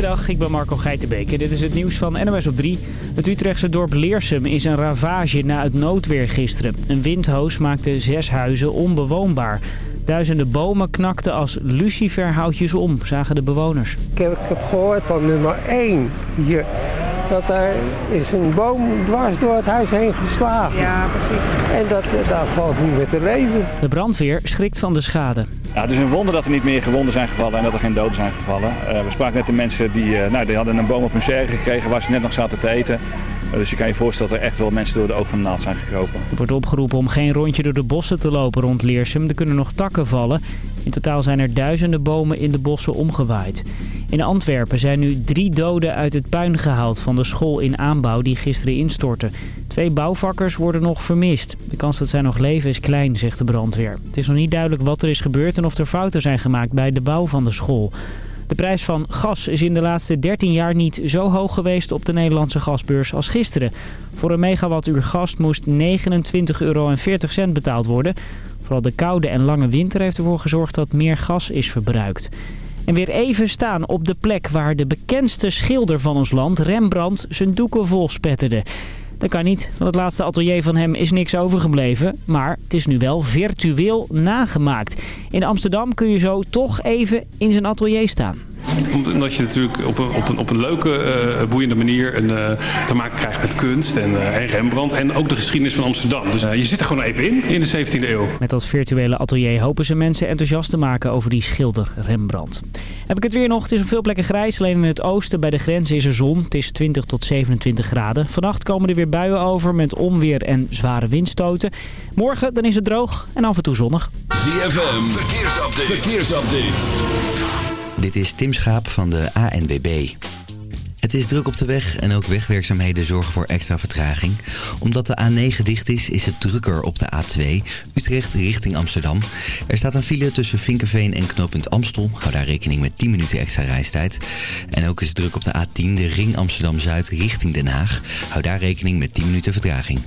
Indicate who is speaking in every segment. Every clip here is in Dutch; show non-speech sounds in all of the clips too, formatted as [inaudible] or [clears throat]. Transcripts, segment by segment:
Speaker 1: Goedemiddag, ik ben Marco Geitenbeek dit is het nieuws van NOS op 3. Het Utrechtse dorp Leersum is een ravage na het noodweer gisteren. Een windhoos maakte zes huizen onbewoonbaar. Duizenden bomen knakten als luciferhoutjes om, zagen de bewoners.
Speaker 2: Ik heb, ik heb gehoord van nummer 1 hier dat er is een boom dwars door het huis heen geslagen.
Speaker 3: Ja, precies.
Speaker 2: En dat, daar valt niet meer te leven.
Speaker 1: De brandweer schrikt van de schade.
Speaker 4: Ja, het is een wonder dat er niet meer gewonden zijn gevallen en dat er geen doden zijn gevallen. Uh, we spraken net de mensen die, uh, nou, die hadden een boom op hun serre gekregen waar ze net nog zaten te eten. Dus je kan je voorstellen dat er echt wel mensen door de oog van de naald zijn gekropen.
Speaker 1: Er wordt opgeroepen om geen rondje door de bossen te lopen rond Leersum. Er kunnen nog takken vallen. In totaal zijn er duizenden bomen in de bossen omgewaaid. In Antwerpen zijn nu drie doden uit het puin gehaald van de school in aanbouw die gisteren instortte. Twee bouwvakkers worden nog vermist. De kans dat zij nog leven is klein, zegt de brandweer. Het is nog niet duidelijk wat er is gebeurd en of er fouten zijn gemaakt bij de bouw van de school. De prijs van gas is in de laatste 13 jaar niet zo hoog geweest op de Nederlandse gasbeurs als gisteren. Voor een megawattuur gas moest 29,40 euro betaald worden. Vooral de koude en lange winter heeft ervoor gezorgd dat meer gas is verbruikt. En weer even staan op de plek waar de bekendste schilder van ons land, Rembrandt, zijn doeken vol spetterde. Dat kan niet, van het laatste atelier van hem is niks overgebleven. Maar het is nu wel virtueel nagemaakt. In Amsterdam kun je zo toch even in zijn atelier staan
Speaker 5: omdat je natuurlijk op een, op een, op een leuke, uh, boeiende manier een, uh, te maken krijgt met kunst en, uh, en, Rembrandt. En ook de geschiedenis van Amsterdam. Dus je zit er gewoon even in, in de 17e eeuw.
Speaker 1: Met dat virtuele atelier hopen ze mensen enthousiast te maken over die schilder Rembrandt. Heb ik het weer nog? Het is op veel plekken grijs. Alleen in het oosten bij de grens is er zon. Het is 20 tot 27 graden. Vannacht komen er weer buien over met onweer en zware windstoten. Morgen dan is het droog en af en toe zonnig.
Speaker 6: ZFM, verkeersupdate. verkeersupdate.
Speaker 7: Dit is Tim Schaap van de ANBB. Het is druk op de weg en ook wegwerkzaamheden zorgen voor extra vertraging. Omdat de A9 dicht is, is het drukker op de A2, Utrecht richting Amsterdam. Er staat een file tussen Vinkenveen en knooppunt Amstel. Hou daar rekening met 10 minuten extra reistijd. En ook is het druk op de A10, de ring Amsterdam-Zuid richting Den Haag. Hou daar rekening met 10 minuten vertraging.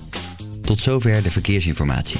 Speaker 7: Tot zover de verkeersinformatie.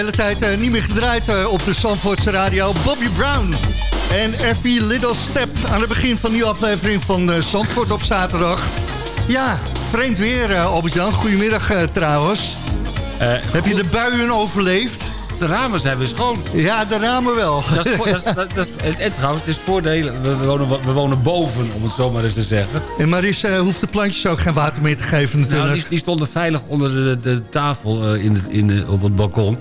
Speaker 3: Hele tijd eh, niet meer gedraaid eh, op de Zandvoortse radio. Bobby Brown en Every Little Step aan het begin van die aflevering van eh, Zandvoort op zaterdag. Ja, vreemd weer, Albert-Jan. Goedemiddag trouwens. Heb je de buien overleefd?
Speaker 8: De ramen zijn weer schoon.
Speaker 3: Ja, de ramen wel.
Speaker 8: Dat is, voor- dat is- dat is- en, en trouwens, het is voordeel. We, wonen, we wonen boven, om het zo maar eens te zeggen.
Speaker 3: En Maris hoeft de plantjes ook geen water meer te geven natuurlijk.
Speaker 8: Nou, die, die stonden veilig onder de, de tafel in in, de- op het balkon.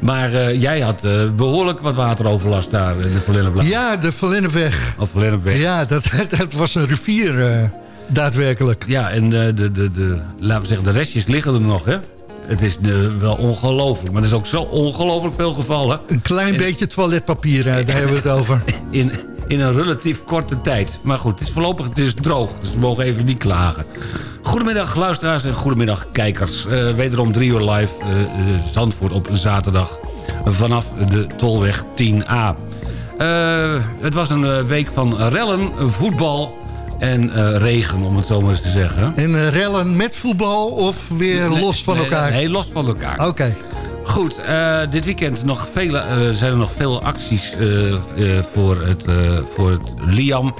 Speaker 8: Maar eh, jij had eh, behoorlijk wat wateroverlast daar in de Verlinnenblaad.
Speaker 3: Ja, de Verlinnenweg.
Speaker 8: Of Verlinnenweg.
Speaker 3: Ja, dat, [laughs] dat was een rivier eh, daadwerkelijk.
Speaker 8: Ja, en de, de, de, laten we zeggen, de restjes liggen er nog, hè? Het is wel ongelooflijk. Maar er is ook zo ongelooflijk veel gevallen.
Speaker 3: Een klein beetje toiletpapier, daar hebben we het over. [laughs]
Speaker 8: In, in een relatief korte tijd. Maar goed, het is voorlopig het is droog. Dus we mogen even niet klagen. Goedemiddag luisteraars en goedemiddag kijkers. Eh, wederom drie uur live eh, Zandvoort op zaterdag. Vanaf de Tolweg 10A. Eh, het was een week van rellen, voetbal en regen, om het zo maar eens te zeggen.
Speaker 3: En rellen met voetbal of weer
Speaker 8: Nee,
Speaker 3: los van
Speaker 8: nee,
Speaker 3: elkaar?
Speaker 8: Nee, los van elkaar.
Speaker 3: Oké.
Speaker 8: Goed, eh, dit weekend nog vele, eh, zijn er nog veel acties eh, voor, het, voor het Liam.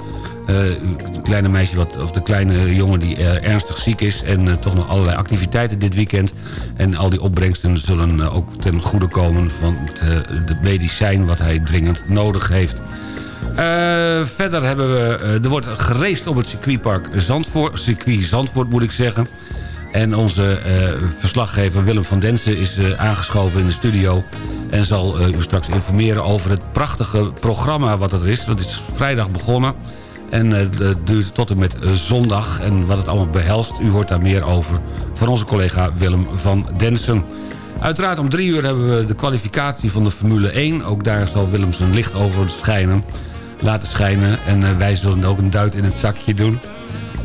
Speaker 8: Het kleine meisje, wat, of de kleine jongen die ernstig ziek is. En toch nog allerlei activiteiten dit weekend. En al die opbrengsten zullen ook ten goede komen van het, medicijn wat hij dringend nodig heeft. Verder hebben we, er wordt geraced op het circuitpark Zandvoort, circuit Zandvoort moet ik zeggen. En onze eh, verslaggever Willem van Densen is eh, aangeschoven in de studio... en zal eh, u straks informeren over het prachtige programma wat er is. Dat is vrijdag begonnen en het duurt tot en met zondag. En wat het allemaal behelst, u hoort daar meer over... van onze collega Willem van Densen. Uiteraard om drie uur hebben we de kwalificatie van de Formule 1. Ook daar zal Willem zijn licht over schijnen, laten schijnen. En wij zullen ook een duit in het zakje doen...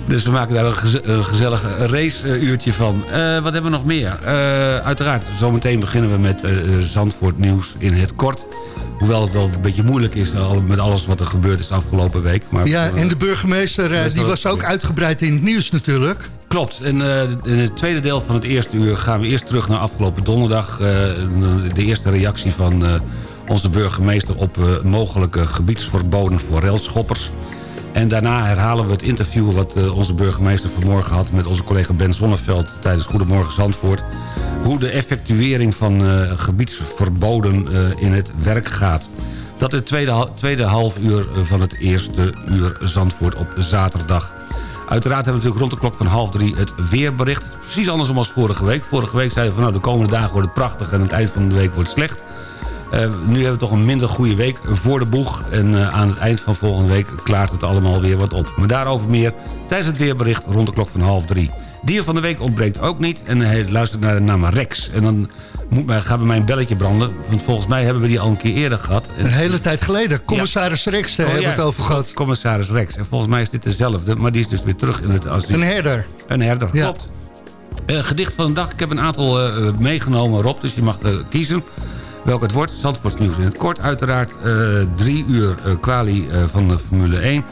Speaker 8: Dus we maken daar een, geze- een gezellig raceuurtje van. Eh, wat hebben we nog meer? Eh, uiteraard, zometeen beginnen we met eh, Zandvoort nieuws in het kort. Hoewel het wel een beetje moeilijk is met alles wat er gebeurd is afgelopen week. Maar,
Speaker 3: Ja, en de burgemeester die was ook uitgebreid in het nieuws natuurlijk.
Speaker 8: Klopt. En in het tweede deel van het eerste uur gaan we eerst terug naar afgelopen donderdag. De eerste reactie van onze burgemeester op mogelijke gebiedsverboden voor railschoppers. En daarna herhalen we het interview wat eh, onze burgemeester vanmorgen had... met onze collega Ben Zonneveld tijdens Goedemorgen Zandvoort. Hoe de effectuering van eh, gebiedsverboden eh, in het werk gaat. Dat is het tweede, tweede half uur van het eerste uur Zandvoort op zaterdag. Uiteraard hebben we natuurlijk rond de klok van half drie het weerbericht. Precies andersom als vorige week. Vorige week zeiden we van nou de komende dagen wordt het prachtig en het eind van de week wordt het slecht. Eh, nu hebben we toch een minder goede week voor de boeg. En eh, aan het eind van volgende week klaart het allemaal weer wat op. Maar daarover meer tijdens het weerbericht rond de klok van half drie. Dier van de week ontbreekt ook niet. En hij luistert naar de naam Rex. En dan moet mij, gaat bij mij een belletje branden. Want volgens mij hebben we die al een keer eerder gehad. En-
Speaker 3: Een hele tijd geleden. Commissaris Rex eh,
Speaker 8: Oh,
Speaker 3: hebben we
Speaker 8: ja,
Speaker 3: het over gehad.
Speaker 8: Commissaris Rex. En volgens mij is dit dezelfde. Maar die is dus weer terug in het...
Speaker 3: Een herder.
Speaker 8: een herder,
Speaker 3: Ja.
Speaker 8: klopt. Eh, gedicht van de dag. Ik heb een aantal eh, eh, meegenomen, Rob. Dus je mag eh, kiezen welk het wordt. Zandvoorts nieuws in het kort uiteraard. Eh, drie uur eh, van de Formule 1.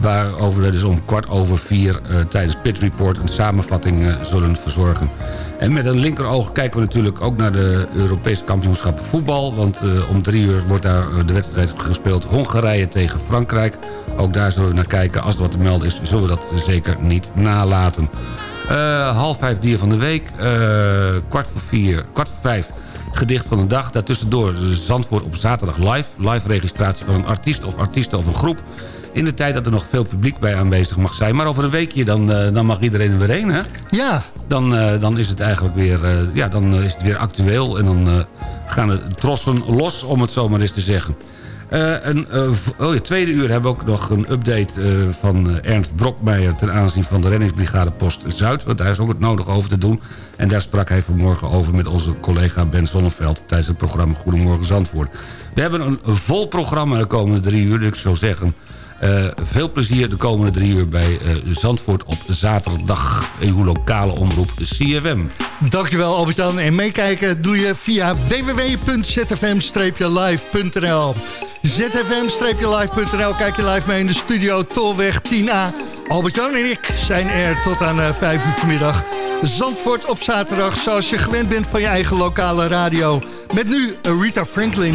Speaker 8: Waarover we dus om kwart over vier tijdens Pit Report... een samenvatting zullen verzorgen. En met een linkeroog kijken we natuurlijk ook naar de Europese kampioenschappen voetbal. Want om drie uur wordt daar de wedstrijd gespeeld Hongarije tegen Frankrijk. Ook daar zullen we naar kijken. Als er wat te melden is, zullen we dat zeker niet nalaten. Half vijf dier van de week. kwart voor vier, kwart voor vijf gedicht van de dag. Daartussendoor Zandvoort op zaterdag live. Live registratie van een artiest of artiesten of een groep. In de tijd dat er nog veel publiek bij aanwezig mag zijn. Maar over een weekje dan, eh, dan mag iedereen er weer heen. Hè?
Speaker 3: Ja,
Speaker 8: Dan, eh, dan is het eigenlijk weer, eh, ja, dan is het weer actueel. En dan gaan de trossen los, om het zo maar eens te zeggen. Eh, een, eh, oh tweede uur hebben we ook nog een update eh, van Ernst Brokmeijer... ten aanzien van de reddingsbrigade Post Zuid. Want daar is ook het nodig over te doen. En daar sprak hij vanmorgen over met onze collega Ben Zonneveld... tijdens het programma Goedemorgen Zandvoort. We hebben een, een vol programma de komende drie uur. Dus ik zou zeggen, eh, veel plezier de komende drie uur bij eh, Zandvoort op zaterdag... in uw lokale omroep CFM.
Speaker 3: dankjewel Albert-Jan. En meekijken doe je via www.zfm-live.nl zfm-live.nl Kijk je live mee in de studio Tolweg 10A. Albert-Jan en ik zijn er tot aan eh, 5 uur vanmiddag. Zandvoort op zaterdag, zoals je gewend bent van je eigen lokale radio.
Speaker 9: Met nu Rita Franklin.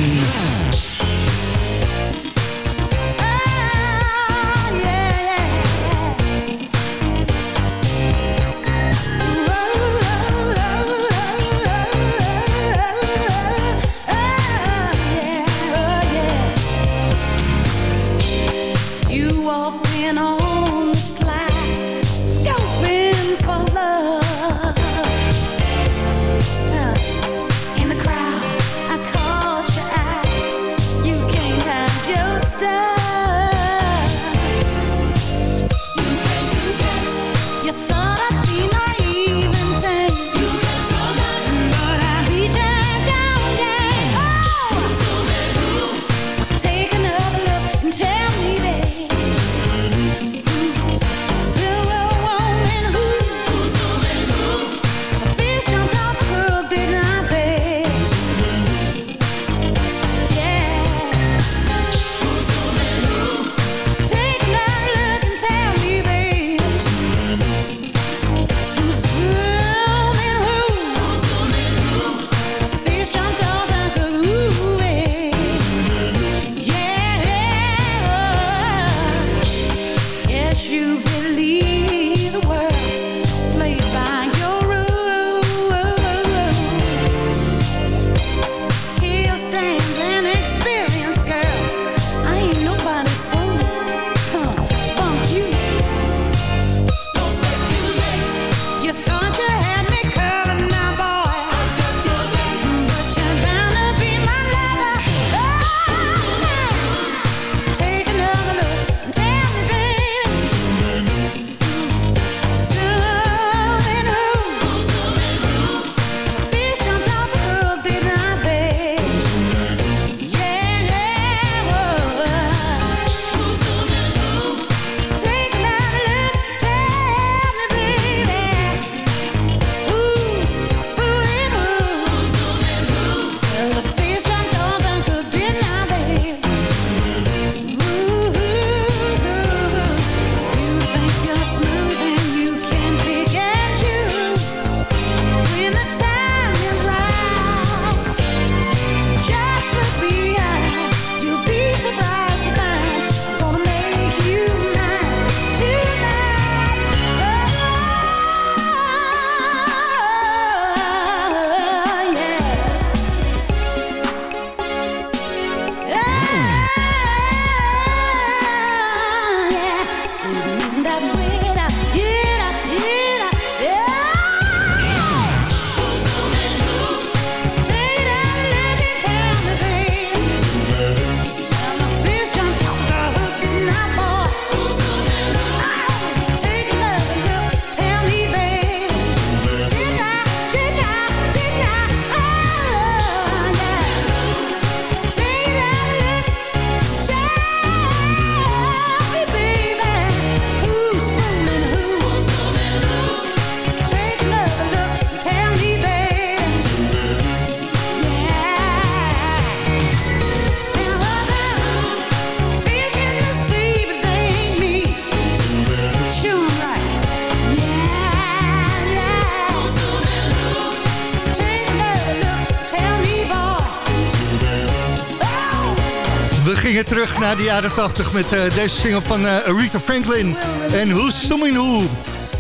Speaker 9: Naar de jaren 80 met eh, deze single van eh, Aretha Franklin. En Who's Zooming Who?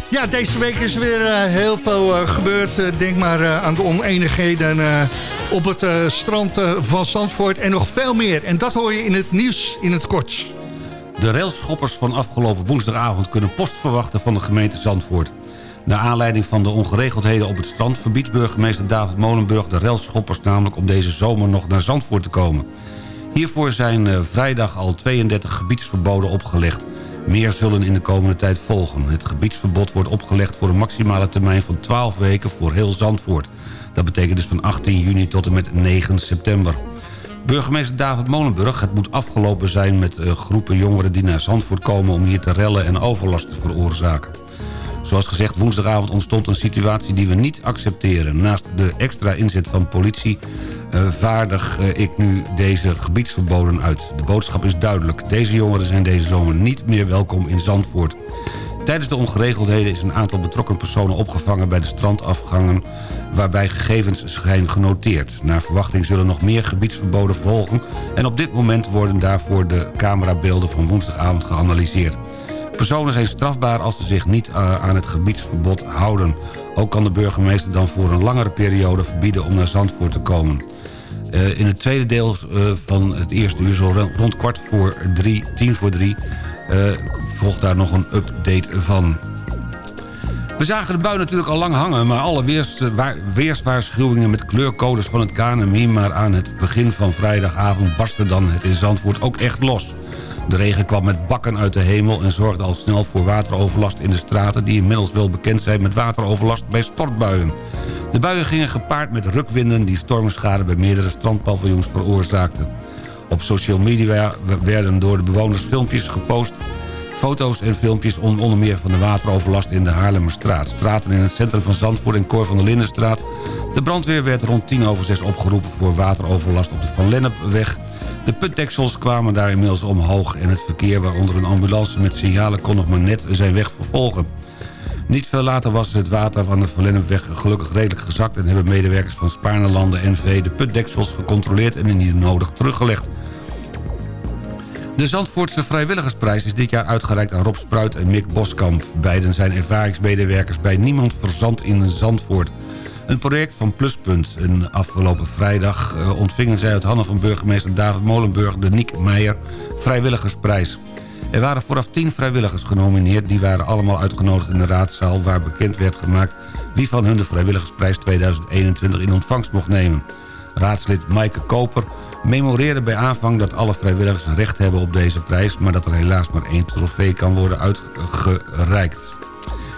Speaker 9: Ja, deze week is weer eh, heel veel gebeurd. Denk maar aan de oneenigheden op het strand van Zandvoort en nog veel meer. En dat hoor je in het nieuws in het kort.
Speaker 8: De railschoppers van afgelopen woensdagavond kunnen post verwachten van de gemeente Zandvoort. Naar aanleiding van de ongeregeldheden op het strand... verbiedt burgemeester David Molenburg de railschoppers namelijk om deze zomer nog naar Zandvoort te komen. Hiervoor zijn eh, vrijdag al 32 gebiedsverboden opgelegd. Meer zullen in de komende tijd volgen. Het gebiedsverbod wordt opgelegd voor een maximale termijn van 12 weken voor heel Zandvoort. Dat betekent dus van 18 juni tot en met 9 september. Burgemeester David Molenburg, het moet afgelopen zijn met eh, groepen jongeren die naar Zandvoort komen om hier te rellen en overlast te veroorzaken. Zoals gezegd, woensdagavond ontstond een situatie die we niet accepteren. Naast de extra inzet van politie eh, vaardig eh, ik nu deze gebiedsverboden uit. De boodschap is duidelijk. Deze jongeren zijn deze zomer niet meer welkom in Zandvoort. Tijdens de ongeregeldheden is een aantal betrokken personen opgevangen bij de strandafgangen waarbij gegevens zijn genoteerd. Naar verwachting zullen nog meer gebiedsverboden volgen en op dit moment worden daarvoor de camerabeelden van woensdagavond geanalyseerd. Personen zijn strafbaar als ze zich niet eh, aan het gebiedsverbod houden. Ook kan de burgemeester dan voor een langere periode verbieden om naar Zandvoort te komen. Eh, in het tweede deel eh, van het eerste uur, zo rond- kwart voor drie, tien voor drie... eh, volgt daar nog een update van. We zagen de bui natuurlijk al lang hangen... maar alle weers, waar- weerswaarschuwingen met kleurcodes van het KNMI... maar aan het begin van vrijdagavond barstte dan het in Zandvoort ook echt los. De regen kwam met bakken uit de hemel... en zorgde al snel voor wateroverlast in de straten... die inmiddels wel bekend zijn met wateroverlast bij stortbuien. De buien gingen gepaard met rukwinden... die stormschade bij meerdere strandpaviljoens veroorzaakten. Op social media werden door de bewoners filmpjes gepost... Foto's en filmpjes on- onder meer van de wateroverlast in de Haarlemmerstraat. Straten in het centrum van Zandvoort en Cor van der Lindenstraat. De brandweer werd rond tien over zes opgeroepen voor wateroverlast op de Van Lennepweg. De putdeksels kwamen daar inmiddels omhoog... en het verkeer, waaronder een ambulance met signalen... kon nog maar net zijn weg vervolgen. Niet veel later was het water van de Van Lennepweg gelukkig redelijk gezakt... en hebben medewerkers van Spaarnelanden NV de putdeksels gecontroleerd... en indien nodig teruggelegd. De Zandvoortse Vrijwilligersprijs is dit jaar uitgereikt aan Rob Spruit en Mick Boskamp. Beiden zijn ervaringsmedewerkers bij Niemand Verzand in Zandvoort. Een project van Pluspunt. En afgelopen vrijdag eh, ontvingen zij uit handen van burgemeester David Molenburg... de Niek Meijer Vrijwilligersprijs. Er waren vooraf tien vrijwilligers genomineerd. Die waren allemaal uitgenodigd in de raadzaal... waar bekend werd gemaakt wie van hun de Vrijwilligersprijs 2021 in ontvangst mocht nemen. Raadslid Maaike Koper memoreerde bij aanvang dat alle vrijwilligers recht hebben op deze prijs... maar dat er helaas maar één trofee kan worden uitgereikt.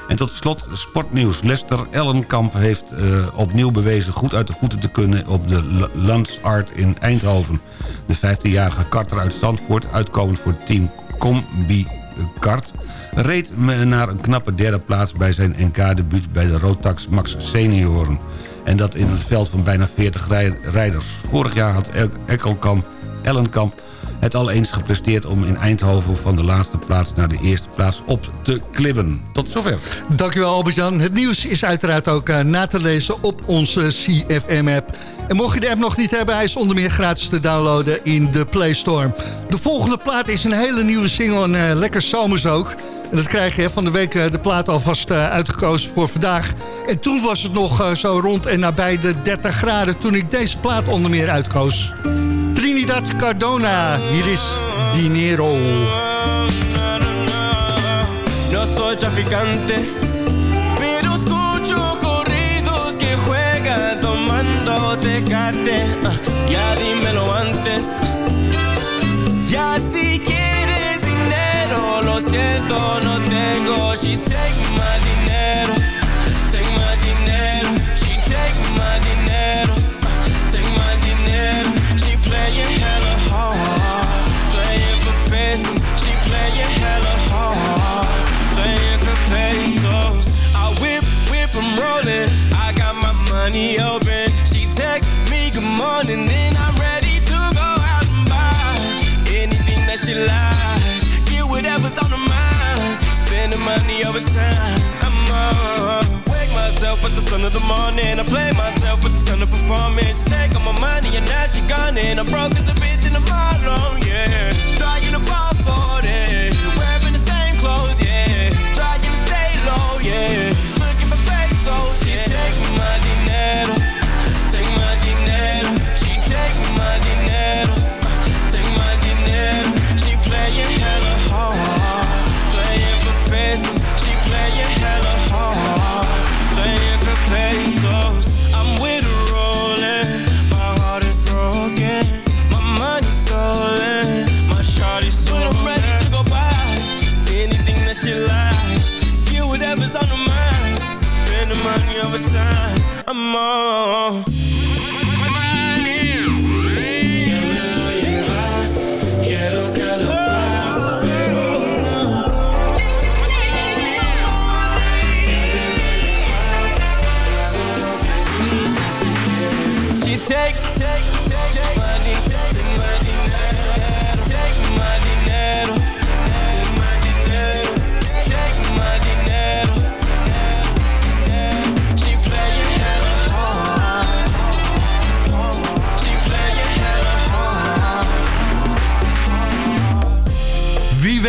Speaker 8: En tot slot sportnieuws. Lester Ellenkamp heeft eh, opnieuw bewezen goed uit de voeten te kunnen op de Landsart in Eindhoven. De 15-jarige karter uit Zandvoort, uitkomend voor het team Combi Kart... reed naar een knappe derde plaats bij zijn NK-debuut bij de Rotax Max Senioren. En dat in een veld van bijna 40 rij- rijders. Vorig jaar had El- Ekkelkamp, Ellenkamp het al eens gepresteerd om in Eindhoven van de laatste plaats naar de eerste plaats op te klimmen. Tot zover.
Speaker 3: Dankjewel Albert-Jan. Het nieuws is uiteraard ook eh, na te lezen op onze CFM-app. En mocht je de app nog niet hebben, hij is onder meer gratis te downloaden in de Play Store. De volgende plaat is een hele nieuwe single en eh, lekker zomers ook. En dat krijg je van de week eh, de plaat alvast uitgekozen voor vandaag. En toen was het nog zo rond en nabij de 30 graden toen ik deze plaat onder meer uitkoos. Trinidad Cardona, hier is Dinero.
Speaker 10: No soy traficante, pero escucho corridos que juegan tomando tecate. Ah, ya dímelo antes. Ya si quieres dinero, lo siento, no tengo. She the stunning performance. Take all my money and now she gone. And I'm broke as a bitch in the bottom,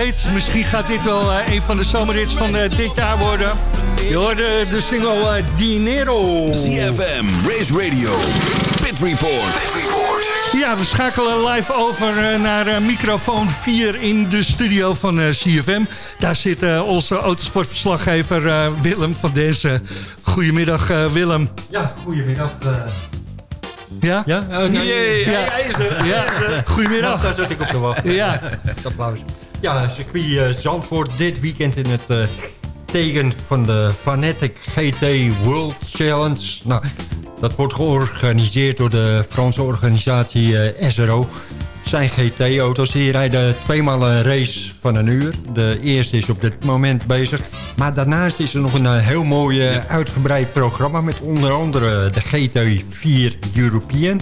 Speaker 3: weet, misschien gaat dit wel eh, een van de zomerrits van eh, dit jaar worden. Je hoorde de single eh, Dinero.
Speaker 11: CFM, Race Radio, Pit Report.
Speaker 3: Ja, we schakelen live over naar microfoon 4 in de studio van CFM. Daar zit eh, onze autosportverslaggever eh, Willem van deze. Goedemiddag eh, Willem.
Speaker 12: Ja, goedemiddag. eh.
Speaker 3: Ja?
Speaker 12: Ja? Oh, nee.
Speaker 3: Jee,
Speaker 12: Ja,
Speaker 3: ja.
Speaker 12: hij is er.
Speaker 3: Ja. Goedemiddag.
Speaker 12: Nou, daar zat ik op te wachten.
Speaker 3: Ja. [laughs]
Speaker 12: Applaus. Ja, circuit eh, Zandvoort dit weekend in het eh, teken van de Fanatic GT World Challenge. Nou, dat wordt georganiseerd door de Franse organisatie eh, SRO. Het zijn GT-auto's. Die rijden tweemaal een race van een uur. De eerste is op dit moment bezig. Maar daarnaast is er nog een heel mooi uitgebreid programma... met onder andere de GT4 European...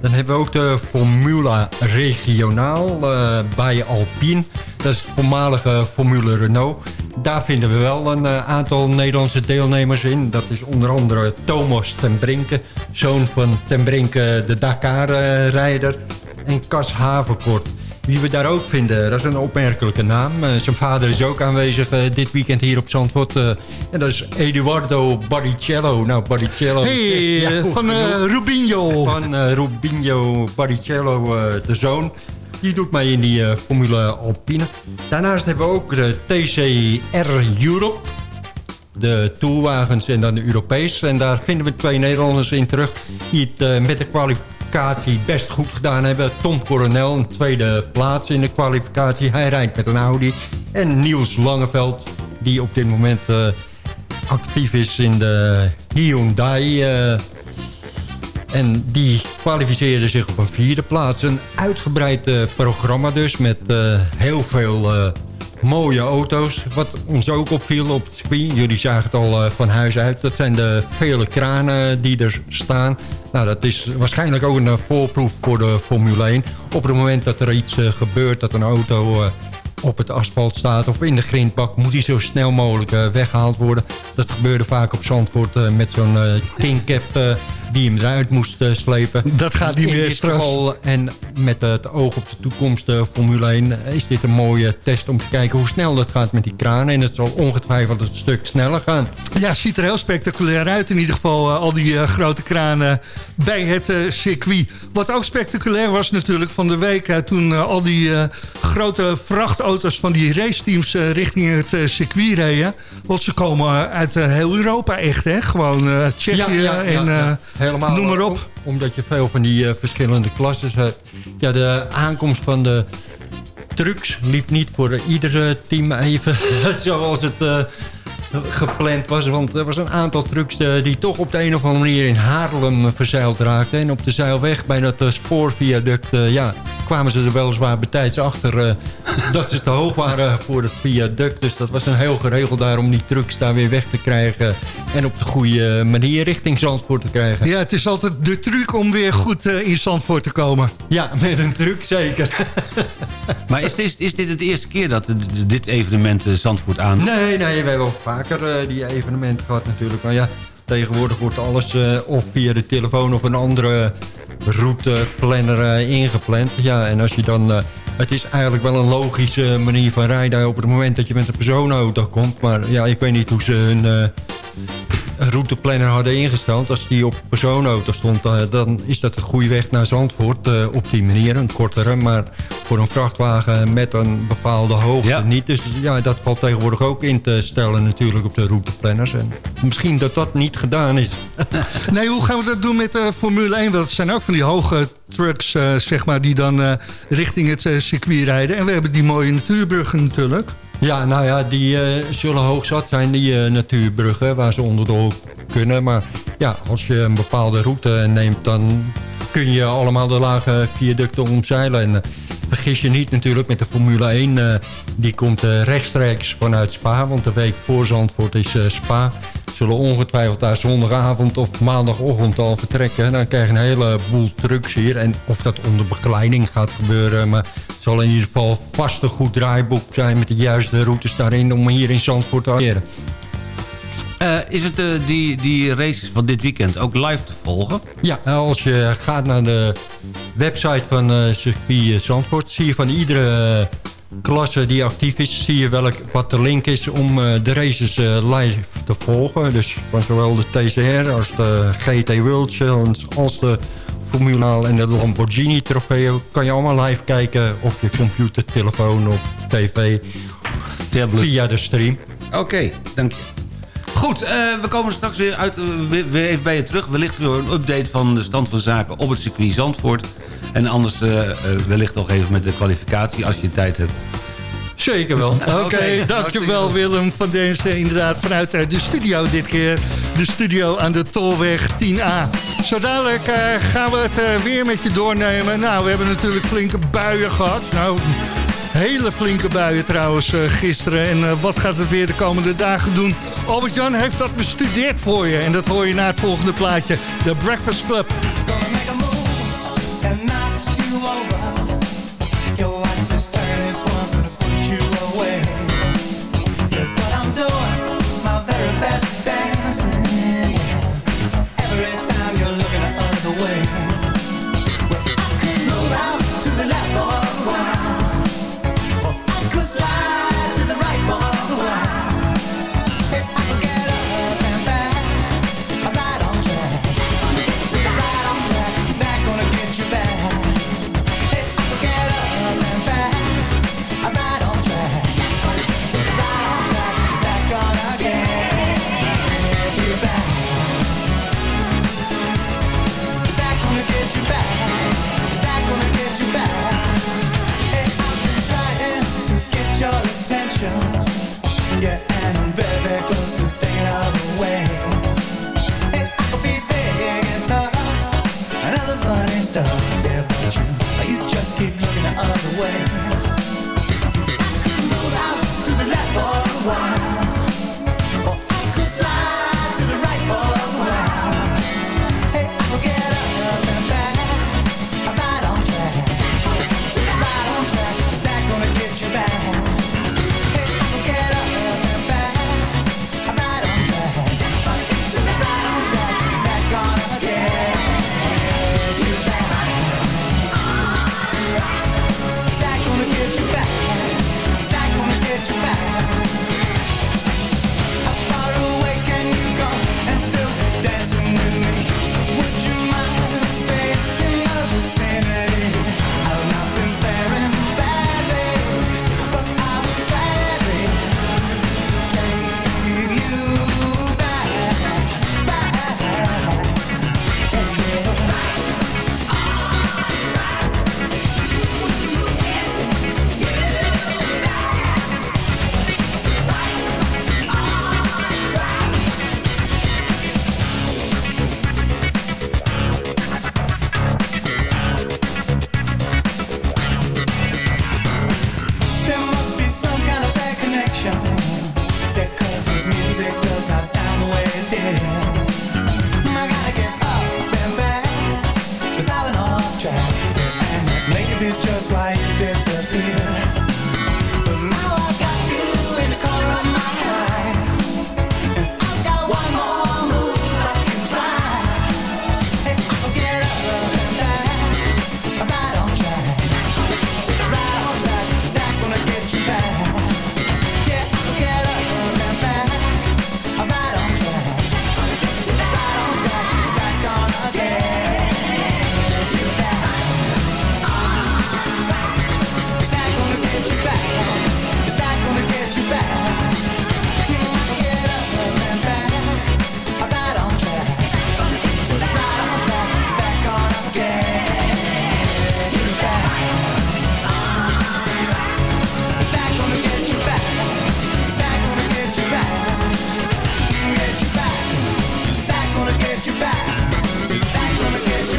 Speaker 12: Dan hebben we ook de Formula Regionaal eh, bij Alpine. Dat is de voormalige Formule Renault. Daar vinden we wel een eh, aantal Nederlandse deelnemers in. Dat is onder andere Thomas ten Brinke, zoon van ten Brinke de Dakar-rijder. en Cas Haverkort. Wie we daar ook vinden, dat is een opmerkelijke naam. Eh, zijn vader is ook aanwezig eh, dit weekend hier op Zandvoort. eh, en dat is Eduardo Baricello. Nou, Baricello...
Speaker 3: Hey,
Speaker 12: goed
Speaker 3: van. Rubinho.
Speaker 12: Van Rubinho Baricello, de zoon. Die doet mij in die Formule Alpine. Daarnaast hebben we ook de TCR Europe. De tourwagens en dan de Europees. En daar vinden we twee Nederlanders in terug... die het met de kwalificatie best goed gedaan hebben. Tom Coronel, een tweede plaats in de kwalificatie. Hij rijdt met een Audi. En Niels Langeveld, die op dit moment... eh, actief is in de Hyundai... eh, en die kwalificeerde zich op een vierde plaats. Een uitgebreid eh, programma dus met heel veel mooie auto's. Wat ons ook opviel op het circuit, jullie zagen het al eh, van huis uit... dat zijn de vele kranen die er staan. Nou, dat is waarschijnlijk ook een eh, voorproef voor de Formule 1. Op het moment dat er iets eh, gebeurt, dat een auto... op het asfalt staat of in de grindbak... moet die zo snel mogelijk eh, weggehaald worden. Dat gebeurde vaak op Zandvoort met zo'n kingcap... eh, die hem eruit moest eh, slepen.
Speaker 3: Dat gaat niet meer straks.
Speaker 12: geval, en met het oog op de toekomst eh, Formule 1... is dit een mooie test om te kijken hoe snel dat gaat met die kranen. En het zal ongetwijfeld een stuk sneller gaan.
Speaker 3: Ja, het ziet er heel spectaculair uit in ieder geval. eh, al die eh, grote kranen bij het eh, circuit. Wat ook spectaculair was natuurlijk van de week... eh, toen eh, al die eh, grote vrachtauto's van die raceteams... eh, richting het eh, circuit reden. Want ze komen uit eh, heel Europa echt, hè? Gewoon eh Tsjechië en eh,
Speaker 12: Helemaal
Speaker 3: noem maar op.
Speaker 12: om- omdat je veel van die eh, verschillende klassen hebt. Ja, de aankomst van de trucks liep niet voor iedere team even [laughs] zoals het eh, gepland was. Want er was een aantal trucks eh, die toch op de een of andere manier in Haarlem verzeild raakten. En op de zeilweg bij dat eh, spoorviaduct eh, ja, kwamen ze er weliswaar betijds achter... eh, dat ze te hoog waren voor het viaduct. Dus dat was een heel geregeld daar om die trucks daar weer weg te krijgen... en op de goede manier richting Zandvoort te krijgen.
Speaker 3: Ja, het is altijd de truc om weer goed eh, in Zandvoort te komen.
Speaker 12: Ja, met een truc zeker.
Speaker 8: Maar is dit, is dit het eerste keer dat dit- evenement eh, Zandvoort aan...
Speaker 12: Nee, nee, we hebben wel eh, die evenementen gehad natuurlijk. Maar ja, tegenwoordig wordt alles eh, of via de telefoon of een andere routeplanner eh, ingepland. Ja, en als je dan... het is eigenlijk wel een logische manier van rijden op het moment dat je met een personenauto komt. Maar ja, ik weet niet hoe ze hun routeplanner hadden ingesteld. Als die op personenauto stond, eh, dan is dat een goede weg naar Zandvoort eh, op die manier. Een kortere, maar voor een vrachtwagen met een bepaalde hoogte niet. Dus ja, dat valt tegenwoordig ook in te stellen natuurlijk op de routeplanners. En misschien dat dat niet gedaan is. [laughs]
Speaker 3: Nee, hoe gaan we dat doen met de Formule 1? Want het zijn ook van die hoge trucks, eh, zeg maar, die dan eh, richting het circuit rijden. En we hebben die mooie natuurbruggen natuurlijk.
Speaker 12: Ja, nou ja, die eh, zullen hoog zat zijn, die eh, natuurbruggen, waar ze onderdoor kunnen. Maar ja, als je een bepaalde route neemt, dan kun je allemaal de lage viaducten omzeilen. En eh, vergis je niet natuurlijk met de Formule 1, eh, die komt rechtstreeks vanuit Spa. Want de week voor Zandvoort is Spa. Zullen ongetwijfeld daar zondagavond of maandagochtend al vertrekken. Dan krijg je een heleboel trucks hier. En of dat onder begeleiding gaat gebeuren, maar het zal in ieder geval vast een goed draaiboek zijn met de juiste routes daarin om hier in Zandvoort te acteren.
Speaker 8: Eh, is het eh, die, die races van dit weekend ook live te volgen?
Speaker 12: Ja, als je gaat naar de website van eh circuit Zandvoort... zie je van iedere klasse die actief is, zie je welk, wat de link is om eh, de races eh, live te volgen. Dus van zowel de TCR als de GT World Challenge als de Formula 1 en de Lamborghini trofeo kan je allemaal live kijken op je computer, telefoon of tv via de stream.
Speaker 8: Oké, dank je. Goed, eh, we komen straks weer, uit, eh, even bij je terug. Wellicht weer een update van de stand van zaken op het circuit Zandvoort. En anders eh, wellicht nog even met de kwalificatie als je tijd hebt.
Speaker 12: Zeker wel. [laughs]
Speaker 13: Oké, dankjewel Willem van deze Inderdaad, vanuit de studio dit keer. De studio aan de Tolweg 10A. Zo dadelijk gaan we het weer met je doornemen. Nou, we hebben natuurlijk flinke buien gehad. Nou, Hele flinke buien trouwens eh, gisteren. En eh, wat gaat het weer de komende dagen doen? Albert-Jan heeft dat bestudeerd voor je. En dat hoor je na het volgende plaatje. The Breakfast Club.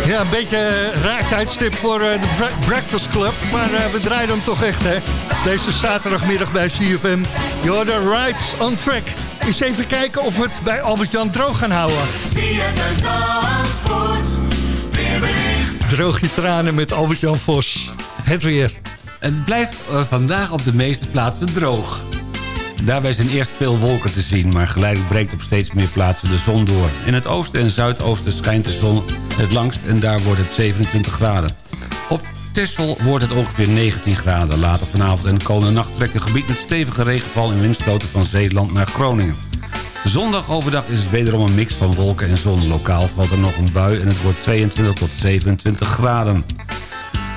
Speaker 13: Ja, een beetje raaktijdstip voor eh, de Breakfast Club. Maar eh, we draaien hem toch echt, hè. Deze zaterdagmiddag bij CFM. You're the right on track. Eens even kijken of we het bij Albert-Jan droog gaan houden. Droog je tranen met Albert-Jan Vos. Het weer.
Speaker 8: Het blijft eh, vandaag op de meeste plaatsen droog. Daarbij zijn eerst veel wolken te zien, maar geleidelijk breekt op steeds meer plaatsen de zon door. In het oosten en zuidoosten schijnt de zon het langst en daar wordt het 27 graden. Op Texel wordt het ongeveer 19 graden. Later vanavond en de komende nacht trekt een gebied met stevige regenval en windstoten van Zeeland naar Groningen. Zondag overdag is het wederom een mix van wolken en zon. Lokaal valt er nog een bui en het wordt 22 tot 27 graden.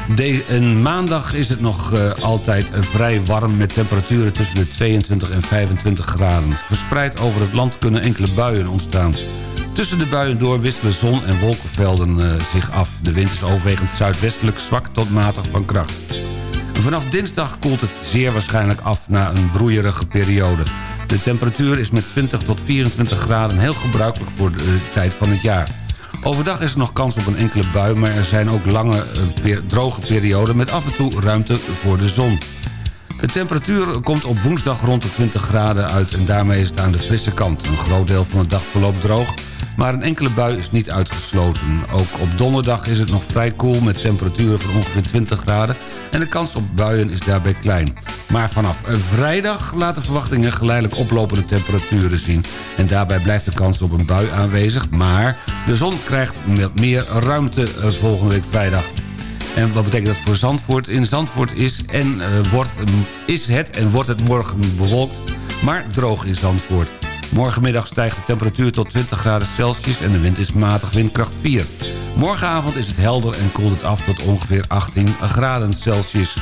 Speaker 8: De, maandag is het nog eh, altijd eh, vrij warm met temperaturen tussen de 22 en 25 graden. Verspreid over het land kunnen enkele buien ontstaan. Tussen de buien door wisselen zon- en wolkenvelden eh, zich af. De wind is overwegend zuidwestelijk zwak tot matig van kracht. Vanaf dinsdag koelt het zeer waarschijnlijk af na een broeierige periode. De temperatuur is met 20 tot 24 graden heel gebruikelijk voor de tijd van het jaar. Overdag is er nog kans op een enkele bui, maar er zijn ook lange eh, droge perioden... met af en toe ruimte voor de zon. De temperatuur komt op woensdag rond de 20 graden uit... en daarmee is het aan de frisse kant. Een groot deel van de dag verloopt droog... maar een enkele bui is niet uitgesloten. Ook op donderdag is het nog vrij koel... met temperaturen van ongeveer 20 graden... en de kans op buien is daarbij klein. Maar vanaf vrijdag laten verwachtingen geleidelijk oplopende temperaturen zien. En daarbij blijft de kans op een bui aanwezig... maar de zon krijgt meer ruimte eh, volgende week vrijdag. En wat betekent dat voor Zandvoort? In Zandvoort is, en, eh, wordt, is het en wordt het morgen bewolkt, maar droog in Zandvoort. Morgenmiddag stijgt de temperatuur tot 20 graden Celsius en de wind is matig windkracht 4. Morgenavond is het helder en koelt het af tot ongeveer 18 graden Celsius.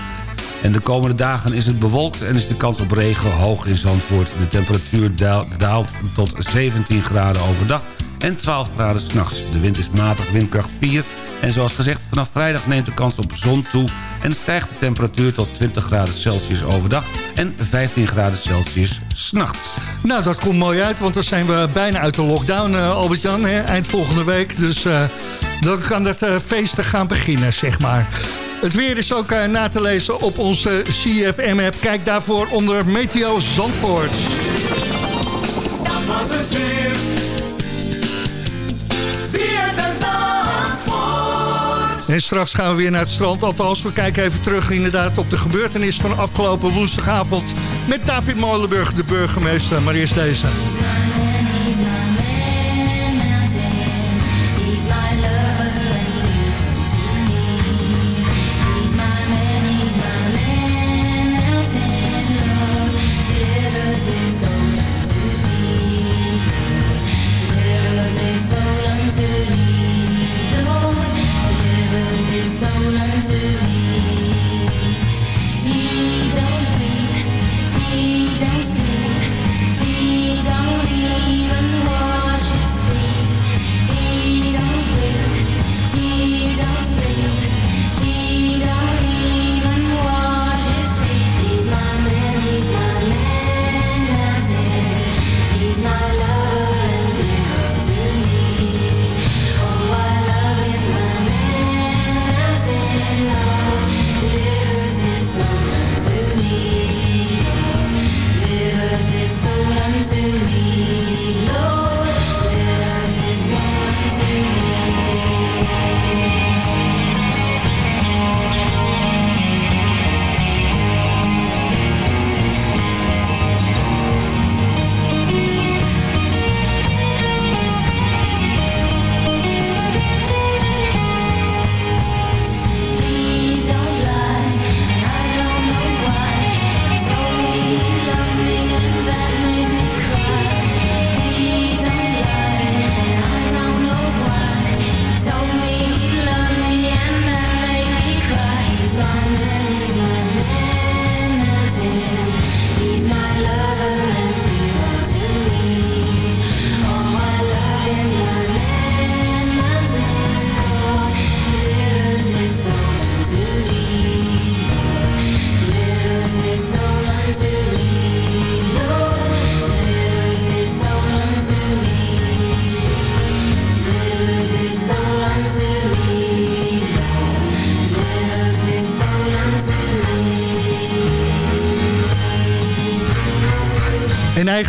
Speaker 8: En de komende dagen is het bewolkt en is de kans op regen hoog in Zandvoort. De temperatuur daal- daalt tot 17 graden overdag en 12 graden s'nachts. De wind is matig, windkracht 4. En zoals gezegd, vanaf vrijdag neemt de kans op zon toe... en stijgt de temperatuur tot 20 graden Celsius overdag... en 15 graden Celsius s'nachts.
Speaker 3: Nou, dat komt mooi uit, want dan zijn we bijna uit de lockdown, eh, Albert-Jan, hè, eind volgende week. Dus eh, dan kan dat eh, feesten gaan beginnen, zeg maar. Het weer is ook eh, na te lezen op onze CFM-app. Kijk daarvoor onder Meteo Zandvoort.
Speaker 14: Dat was het weer.
Speaker 3: En straks gaan we weer naar het strand. Althans, we kijken even terug inderdaad op de gebeurtenis van afgelopen woensdagavond... met David Molenburg, de burgemeester. Maar eerst deze.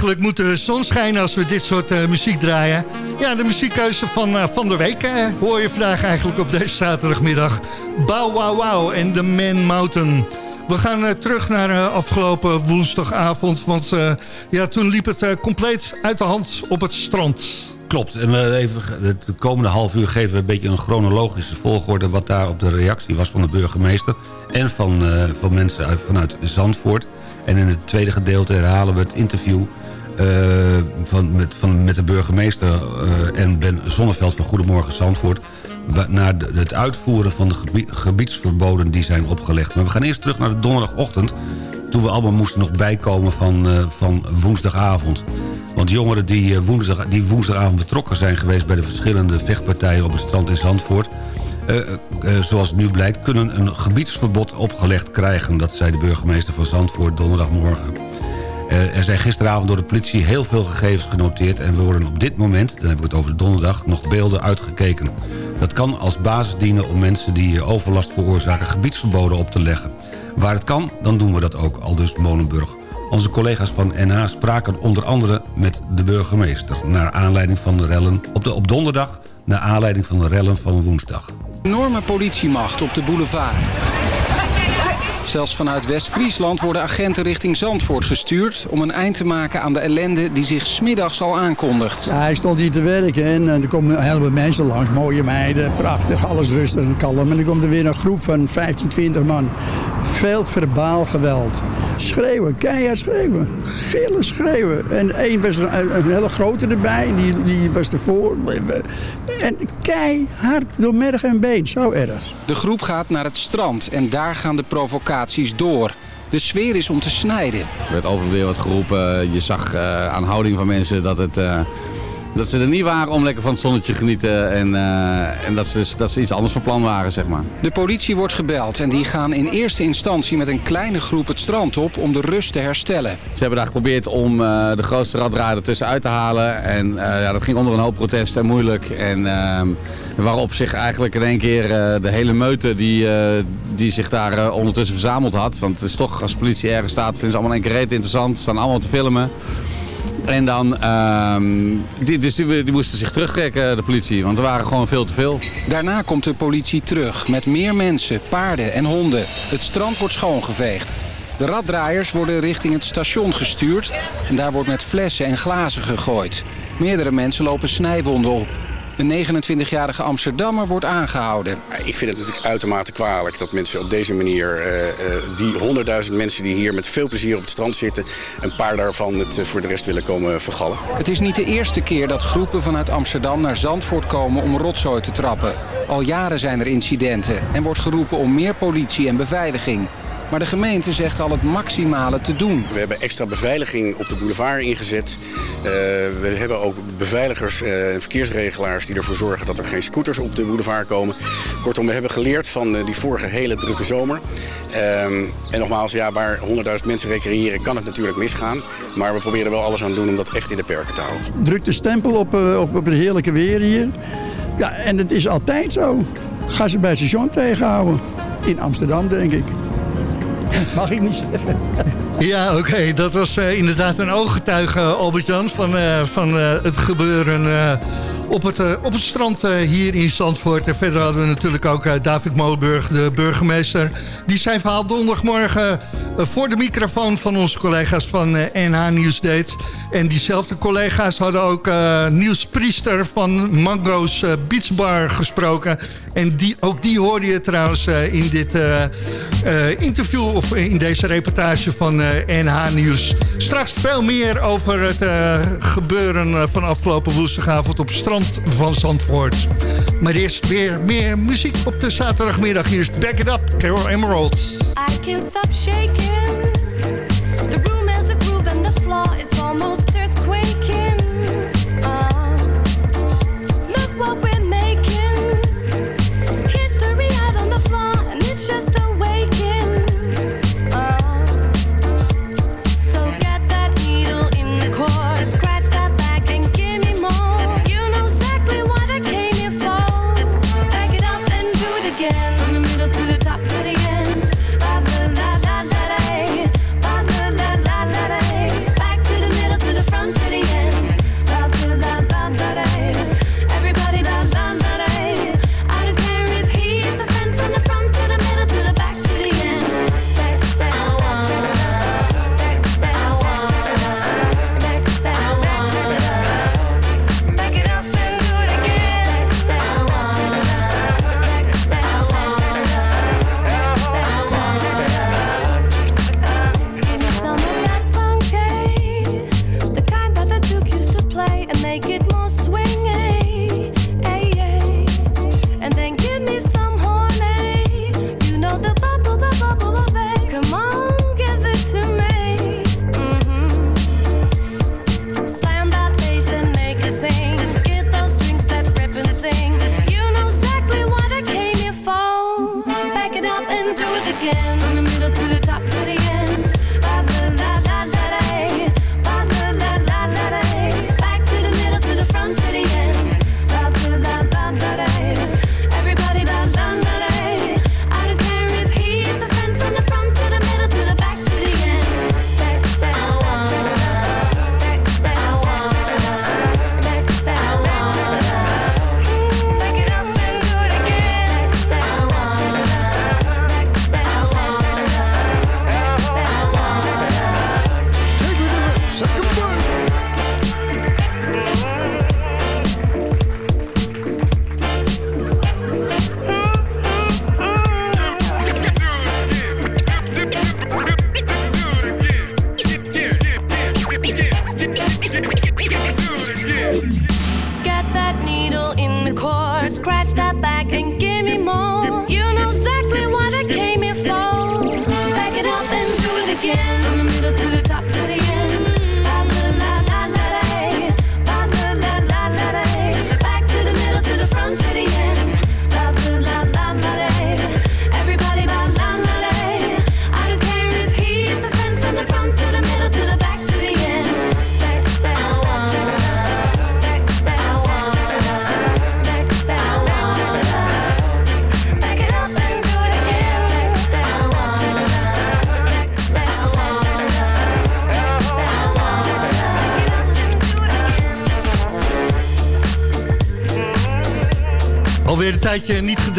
Speaker 3: Eigenlijk moet de zon schijnen als we dit soort eh, muziek draaien. Ja, de muziekkeuze van, eh, van de week eh, hoor je vandaag eigenlijk op deze zaterdagmiddag. Bow Wow Wow en The Man Mountain. We gaan terug naar afgelopen woensdagavond. Want ja, toen liep het compleet uit de hand op het strand.
Speaker 8: klopt. En we even, de komende half uur geven we een beetje een chronologische volgorde... wat daar op de reactie was van de burgemeester... en van, van mensen uit, vanuit Zandvoort. En in het tweede gedeelte herhalen we het interview... eh, van, met, van, met de burgemeester eh, en Ben Zonneveld van Goedemorgen Zandvoort... naar het uitvoeren van de gebie- gebiedsverboden die zijn opgelegd. Maar we gaan eerst terug naar de donderdagochtend... toen we allemaal moesten nog bijkomen van, eh, van woensdagavond. Want jongeren die, woensdag, die woensdagavond betrokken zijn geweest... bij de verschillende vechtpartijen op het strand in Zandvoort... zoals nu blijkt, kunnen een gebiedsverbod opgelegd krijgen. Dat zei de burgemeester van Zandvoort donderdagmorgen. Eh, er zijn gisteravond door de politie heel veel gegevens genoteerd... en we worden op dit moment, dan hebben we het over donderdag, nog beelden uitgekeken. Dat kan als basis dienen om mensen die eh, overlast veroorzaken... gebiedsverboden op te leggen. Waar het kan, dan doen we dat ook, aldus Molenburg. Onze collega's van NH spraken onder andere met de burgemeester... naar aanleiding van de rellen op, de, op donderdag... naar aanleiding van de rellen van woensdag.
Speaker 15: Enorme politiemacht op de boulevard. Zelfs vanuit West-Friesland worden agenten richting Zandvoort gestuurd... om een eind te maken aan de ellende die zich smiddags al aankondigt.
Speaker 16: Ja, hij stond hier te werken en eh, er komen een heleboel mensen langs. Mooie meiden, prachtig, alles rustig en kalm. En dan komt er weer een groep van 15, 20 man. Veel verbaal geweld. Schreeuwen, keihard schreeuwen. Gillen, schreeuwen. En één was er een, een hele grote erbij, die, die was ervoor. En keihard door merg en been, zo erg.
Speaker 15: De groep gaat naar het strand en daar gaan de provocaties door. De sfeer is om te snijden.
Speaker 17: Er werd over en weer wat geroepen. Je zag eh, aan houding van mensen dat, het, eh, dat ze er niet waren om lekker van het zonnetje te genieten. En, eh, en dat, ze, dat ze iets anders van plan waren, zeg maar.
Speaker 15: De politie wordt gebeld en die gaan in eerste instantie met een kleine groep het strand op om de rust te herstellen.
Speaker 17: Ze hebben daar geprobeerd om eh, de grootste raddraaier tussenuit te halen. En eh, ja, dat ging onder een hoop protest en moeilijk. En waarop zich eigenlijk in één keer de hele meute die, die zich daar ondertussen verzameld had. Want het is toch, als politie ergens staat, vinden ze allemaal in één keer reet interessant. Ze staan allemaal te filmen. En dan, ehm, die, dus die, die moesten zich terugtrekken, de politie, want er waren gewoon veel te veel.
Speaker 15: Daarna komt de politie terug met meer mensen, paarden en honden. Het strand wordt schoongeveegd. De raddraaiers worden richting het station gestuurd en daar wordt met flessen en glazen gegooid. Meerdere mensen lopen snijwonden op. De 29-jarige Amsterdammer wordt aangehouden.
Speaker 18: Ik vind het natuurlijk uitermate kwalijk dat mensen op deze manier, eh, eh, die honderdduizend mensen die hier met veel plezier op het strand zitten, een paar daarvan het eh, voor de rest willen komen vergallen.
Speaker 15: Het is niet de eerste keer dat groepen vanuit Amsterdam naar Zandvoort komen om rotzooi te trappen. Al jaren zijn er incidenten en wordt geroepen om meer politie en beveiliging. Maar de gemeente zegt al het maximale te doen.
Speaker 18: We hebben extra beveiliging op de boulevard ingezet. Eh, we hebben ook beveiligers eh, en verkeersregelaars die ervoor zorgen dat er geen scooters op de boulevard komen. Kortom, we hebben geleerd van eh, die vorige hele drukke zomer. Ehm, en nogmaals, ja, waar 100.000 mensen recreëren kan het natuurlijk misgaan. Maar we proberen er wel alles aan te doen om dat echt in de perken te houden.
Speaker 16: Druk de stempel op, eh, op, op het heerlijke weer hier. Ja, en het is altijd zo. Ga ze bij het station tegenhouden. In Amsterdam, denk ik. [laughs] Mag ik niet zeggen.
Speaker 3: Ja, oké. Dat was eh, inderdaad een ooggetuige, Albert-Jan, van, eh, van eh, het gebeuren eh, op, het, eh, op het strand eh, hier in Zandvoort. En verder hadden we natuurlijk ook eh, David Molenburg, de burgemeester... die zijn verhaal donderdagmorgen eh, voor de microfoon van onze collega's van eh, NH Nieuws deed. En diezelfde collega's hadden ook eh Niels Priester van Mango's eh, Beach Bar gesproken... En die, ook die hoorde je trouwens eh, in dit eh, eh, interview of in deze reportage van NH Nieuws. Straks veel meer over het gebeuren van afgelopen woensdagavond op het strand van Zandvoort. Maar eerst weer meer muziek op de zaterdagmiddag. Hier is Back It Up, Carol Emeralds.
Speaker 14: I can't stop shaking.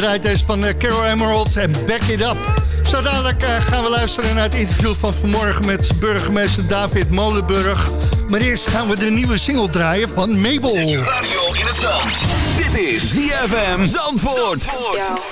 Speaker 3: Gedraaid is van eh, Carol Emerald en Back It Up. Zo dadelijk eh, gaan we luisteren naar het interview van vanmorgen met burgemeester David Molenburg. Maar eerst gaan we de nieuwe single draaien van Mabel.
Speaker 6: Radio in het zand. Dit is ZFM Zandvoort.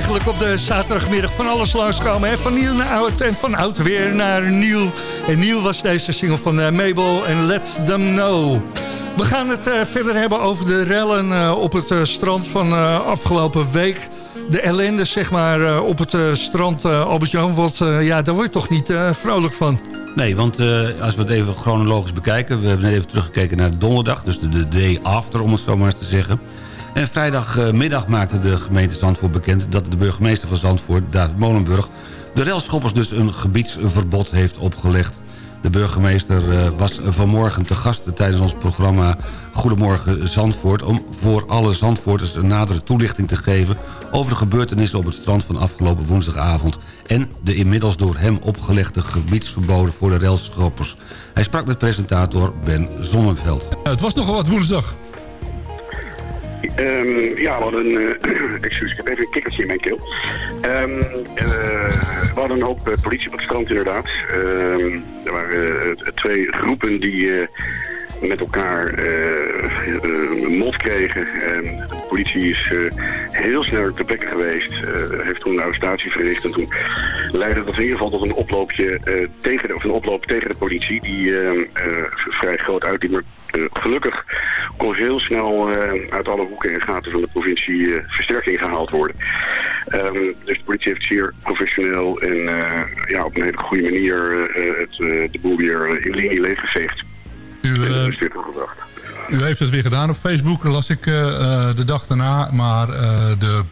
Speaker 3: Eigenlijk op de zaterdagmiddag van alles langskomen. Hè? Van nieuw naar oud en van oud weer naar nieuw. En nieuw was deze single van eh, Mabel en Let Them Know. We gaan het eh, verder hebben over de rellen eh, op het strand van afgelopen week. De ellende zeg maar op het strand, Albert-Jan. Want ja, daar word je toch niet vrolijk van.
Speaker 8: Nee, want als we het even chronologisch bekijken... we hebben net even teruggekeken naar de donderdag, dus de, de day after, om het zo maar eens te zeggen. En vrijdagmiddag maakte de gemeente Zandvoort bekend... dat de burgemeester van Zandvoort, David Molenburg... de railschoppers dus een gebiedsverbod heeft opgelegd. De burgemeester eh, was vanmorgen te gast tijdens ons programma Goedemorgen Zandvoort... om voor alle Zandvoorters een nadere toelichting te geven... over de gebeurtenissen op het strand van afgelopen woensdagavond... en de inmiddels door hem opgelegde gebiedsverboden voor de railschoppers. Hij sprak met presentator Ben Zonneveld.
Speaker 19: Het was nogal wat woensdag.
Speaker 20: Ehm, ja, we hadden... eh [clears throat] excuus, ik heb even een kikkertje in mijn keel. Ehm, eh, we hadden een hoop eh, politie op het strand inderdaad. Ehm, er waren twee groepen die met elkaar mot kregen. En de politie is heel snel ter plekke geweest. heeft toen een arrestatie verricht. En toen leidde dat in ieder geval tot een oploopje tegen of een oploop tegen de politie. Die vrij groot uitliep. Maar gelukkig kon heel snel eh, uit alle hoeken en gaten van de provincie eh, versterking gehaald worden. Ehm, dus de politie heeft zeer professioneel en eh, ja, op een hele goede manier eh, het, eh, de boel weer eh, in linie leeggeveegd.
Speaker 19: U,
Speaker 20: En
Speaker 19: eh, u heeft het weer gedaan op Facebook, las ik eh, eh, de dag daarna. Maar eh, de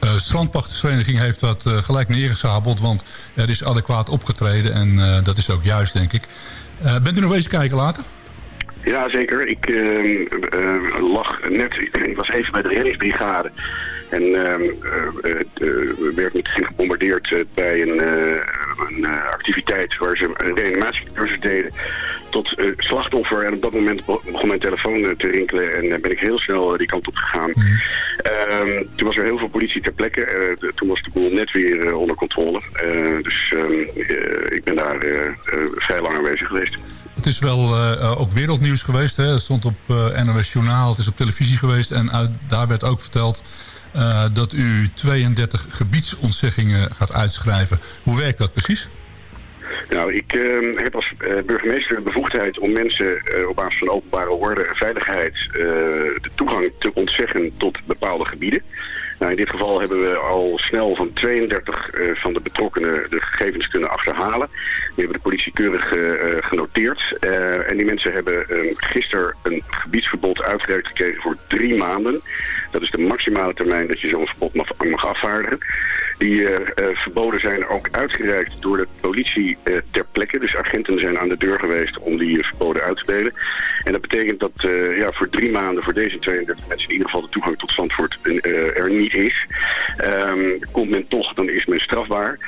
Speaker 19: eh, strandpachtersvereniging heeft dat eh, gelijk neergezabeld. Want er is adequaat opgetreden en eh, dat is ook juist, denk ik. Eh, bent u nog eens kijken later?
Speaker 20: Ja, zeker. Ik ehm, eh, lag net, ik was even bij de reddingsbrigade. En ehm, eh, eh, werd meteen gebombardeerd bij een, een activiteit waar ze een reanimatiecursus deden tot slachtoffer. En op dat moment be- begon mijn telefoon te rinkelen en ben ik heel snel die kant op gegaan. Ehm, toen was er heel veel politie ter plekke. Toen was de boel net weer onder controle. Dus ik ben daar vrij lang aanwezig geweest.
Speaker 19: Het is wel eh, eh, ook wereldnieuws geweest. Hè? Het stond op eh, NOS Journaal, het is op televisie geweest. En uit, daar werd ook verteld dat u 32 gebiedsontzeggingen gaat uitschrijven. Hoe werkt dat precies?
Speaker 20: Nou, ik eh, heb als burgemeester de bevoegdheid om mensen op basis van openbare orde en veiligheid de toegang te ontzeggen tot bepaalde gebieden. Nou, in dit geval hebben we al snel van 32 eh, van de betrokkenen de gegevens kunnen achterhalen. Die hebben de politie keurig eh, eh, genoteerd. En die mensen hebben eh, gisteren een gebiedsverbod uitgereikt gekregen voor drie maanden. Dat is de maximale termijn dat je zo'n verbod mag, mag afvaardigen. Die eh, eh, verboden zijn ook uitgereikt door de politie eh, ter plekke. Dus agenten zijn aan de deur geweest om die verboden uit te delen. En dat betekent dat ja, voor drie maanden voor deze 32 mensen in ieder geval de toegang tot Zandvoort er niet is. Ehm, komt men toch, dan is men strafbaar.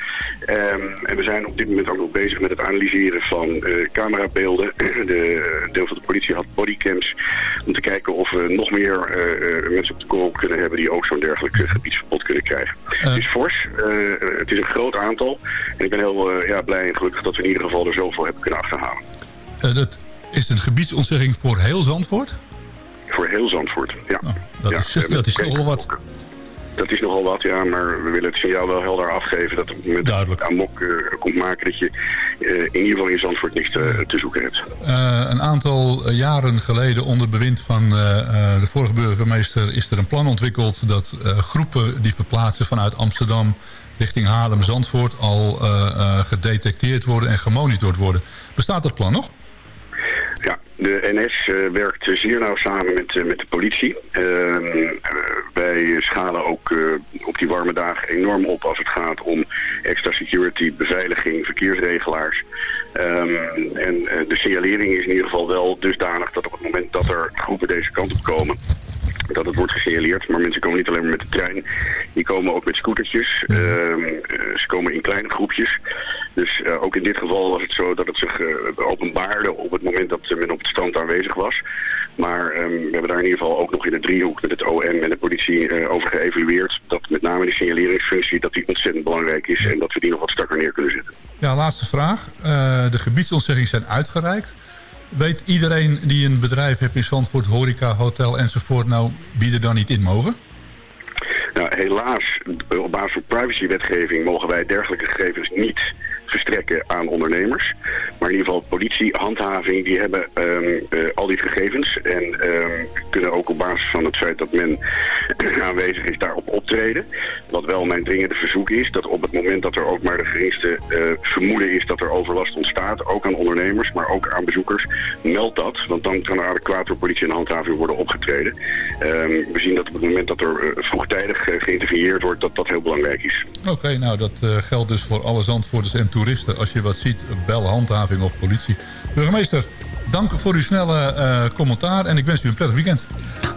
Speaker 20: Ehm, en we zijn op dit moment ook nog bezig met het analyseren van camerabeelden. [clears throat] De deel van de politie had bodycams om te kijken of we nog meer mensen op de kunnen hebben die ook zo'n dergelijk eh, gebiedsverbod kunnen krijgen. Het is fors, eh, het is een groot aantal. En ik ben heel eh, ja, blij en gelukkig dat we in ieder geval er zoveel hebben kunnen achterhalen.
Speaker 19: Dat is een gebiedsontzegging voor heel Zandvoort?
Speaker 20: Voor heel Zandvoort, ja.
Speaker 19: dat
Speaker 20: Ja,
Speaker 19: is- dat is
Speaker 20: gekeken.
Speaker 19: nogal wat.
Speaker 20: Dat is nogal wat, ja, maar we willen het signaal wel helder afgeven dat het dat je amok eh, komt maken, dat je eh, in ieder geval in Zandvoort niks te, te zoeken hebt.
Speaker 19: Eh, een aantal jaren geleden onder bewind van de vorige burgemeester... is er een plan ontwikkeld dat groepen die verplaatsen vanuit Amsterdam... richting Haarlem-Zandvoort al gedetecteerd worden en gemonitord worden. Bestaat dat plan nog?
Speaker 20: De NS eh, werkt zeer nauw samen met, eh, met de politie. Ehm, eh, wij schalen ook op die warme dagen enorm op als het gaat om extra security, beveiliging, verkeersregelaars. Ehm, en de signalering is in ieder geval wel dusdanig dat op het moment dat er groepen deze kant op komen, dat het wordt gesignaleerd. Maar mensen komen niet alleen maar met de trein. Die komen ook met scootertjes. Ehm, eh, ze komen in kleine groepjes. Dus eh, ook in dit geval was het zo dat het zich eh, openbaarde op het moment dat men op het strand aanwezig was. Maar ehm, we hebben daar in ieder geval ook nog in de driehoek met het OM en de politie over geëvalueerd. Dat met name die signaleringsfunctie dat die ontzettend belangrijk is. En dat we die nog wat strakker neer kunnen zetten.
Speaker 19: Ja, laatste vraag. De gebiedsontzeggingen zijn uitgereikt. Weet iedereen die een bedrijf heeft in Zandvoort, horeca, hotel enzovoort... nou, bieden dan niet in mogen?
Speaker 20: Nou, helaas, op basis van privacywetgeving mogen wij dergelijke gegevens niet verstrekken aan ondernemers. Maar in ieder geval politie, handhaving, die hebben ehm, eh, al die gegevens en ehm, kunnen ook op basis van het feit dat men [clears throat] aanwezig is daarop optreden. Wat wel mijn dringende verzoek is, dat op het moment dat er ook maar de geringste eh, vermoeden is dat er overlast ontstaat, ook aan ondernemers, maar ook aan bezoekers, meld dat, want dan kan er adequaat door politie en handhaving worden opgetreden. Ehm, we zien dat op het moment dat er eh, vroegtijdig geïnterveneerd wordt, dat dat heel belangrijk is.
Speaker 19: Oké, nou dat geldt dus voor alle Zandvoorters en toeristen toeristen. Als je wat ziet, bel handhaving of politie. Burgemeester, dank voor uw snelle eh, commentaar en ik wens u een prettig weekend.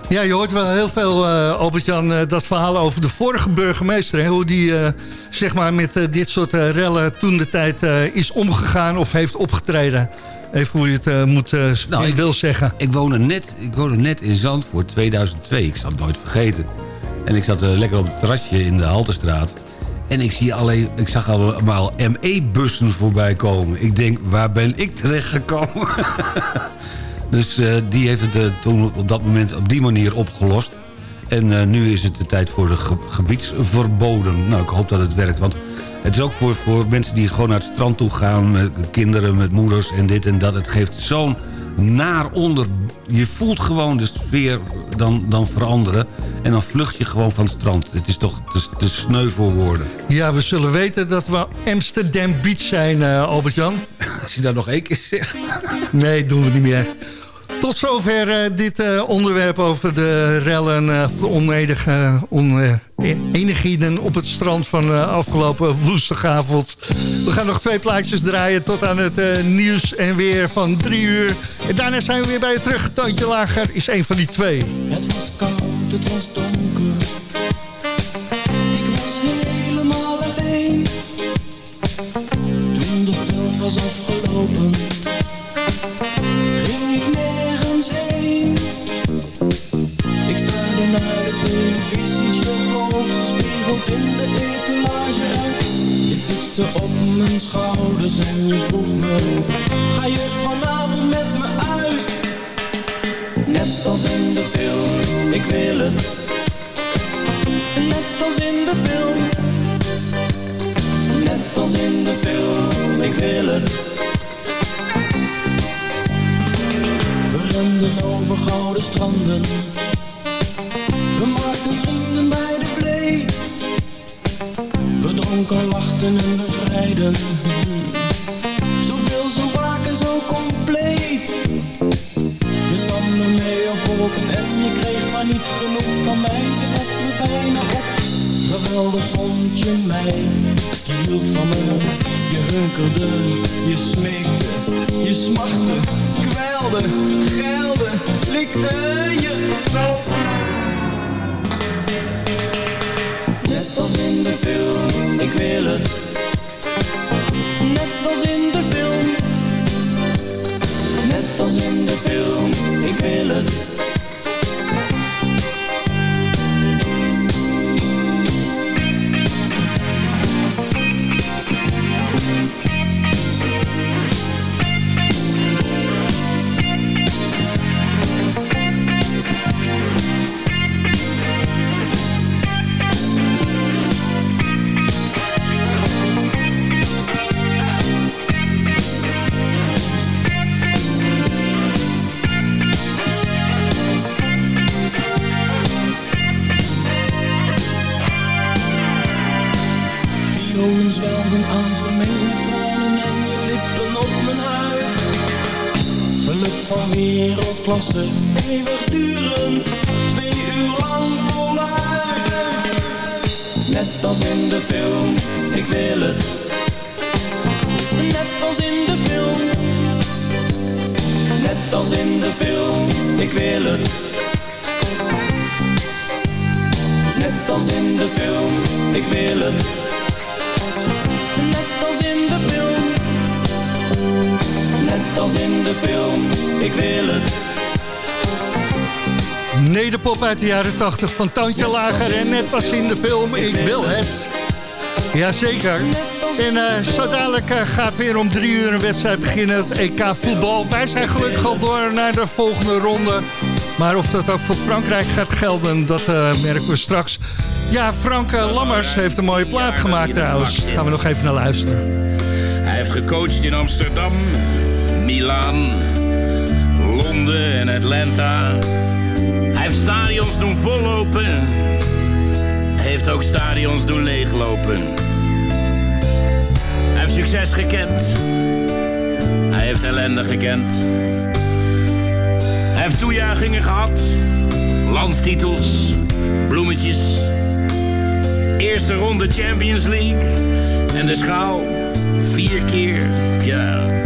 Speaker 3: Ja, je hoort wel heel veel, eh, Albert-Jan, eh, dat verhaal over de vorige burgemeester. Hè, hoe die eh, zeg maar met dit soort rellen toen de tijd eh, is omgegaan of heeft opgetreden. Even hoe je het moet,
Speaker 8: Nou, ik
Speaker 3: wil zeggen.
Speaker 8: Ik woonde, net, ik woonde net in Zandvoort, 2002. Ik zal het nooit vergeten. En ik zat lekker op het terrasje in de Haltestraat. En ik, zie alleen, ik zag allemaal ME-bussen voorbij komen. Ik denk, waar ben ik terechtgekomen? [laughs] dus eh, die heeft het eh, toen op dat moment op die manier opgelost. En eh, nu is het de tijd voor de ge- gebiedsverboden. Nou, ik hoop dat het werkt, want het is ook voor, voor mensen die gewoon naar het strand toe gaan... met kinderen, met moeders en dit en dat. Het geeft zo'n naar onder... Je voelt gewoon de sfeer dan, dan veranderen. En dan vlucht je gewoon van het strand. Het is toch te, te sneu voor woorden.
Speaker 3: Ja, we zullen weten dat we Amsterdam Beach zijn, eh, Albert-Jan.
Speaker 8: Als je dat nog één keer zegt.
Speaker 3: Nee, doen we niet meer. Tot zover eh, dit eh, onderwerp over de rellen, eh, de onenige oneenigheden op het strand van afgelopen woensdagavond. We gaan nog twee plaatjes draaien tot aan het nieuws en weer van drie uur. En daarna zijn we weer bij je terug. Tandje Lager is een van die twee.
Speaker 14: Het was koud, het was donker. Op mijn schouders en je vroeg me, ga je vanavond met me uit? Net als in de film, ik wil het. Net als in de film. Net als in de film, ik wil het. We renden over gouden stranden. En. Zoveel, zo vaak en zo compleet. Je nam me mee op en je kreeg maar niet genoeg van mij. Je vond me bijna op. Geweldig vond je mij. Je hield van me, je hunkerde, je smeekte, je smachtte, kwelde, geilde, likte je zo. Film, Violen zwelden aan vermengd met tranen en je lippen op mijn huid. Geluk van wereldklasse, eeuwigdurend, twee uur lang voluit. Net als in de film, ik wil het. Net als in de film. Net als in de film, ik wil het. Net als in de film, ik wil het. Net als in de film, ik wil het.
Speaker 3: Nederpop uit de jaren 80 van Tandje Lager en net als in de film Ik wil het. Jazeker. En eh, zo dadelijk eh, gaat weer om drie uur een wedstrijd beginnen, het EK voetbal. Wij zijn gelukkig al door naar de volgende ronde. Maar of dat ook voor Frankrijk gaat gelden, dat eh, merken we straks. Ja, Frank Lammers heeft een mooie plaat gemaakt trouwens. Gaan we nog even naar luisteren.
Speaker 21: Hij heeft gecoacht in Amsterdam, Milaan, Londen en Atlanta. Hij heeft stadions doen vollopen. Heeft ook stadions doen leeglopen. Hij heeft succes gekend. Hij heeft ellende gekend. Hij heeft toejuichingen gehad. Landstitels, bloemetjes. Eerste ronde Champions League. En
Speaker 10: En de schaal vier keer, tja.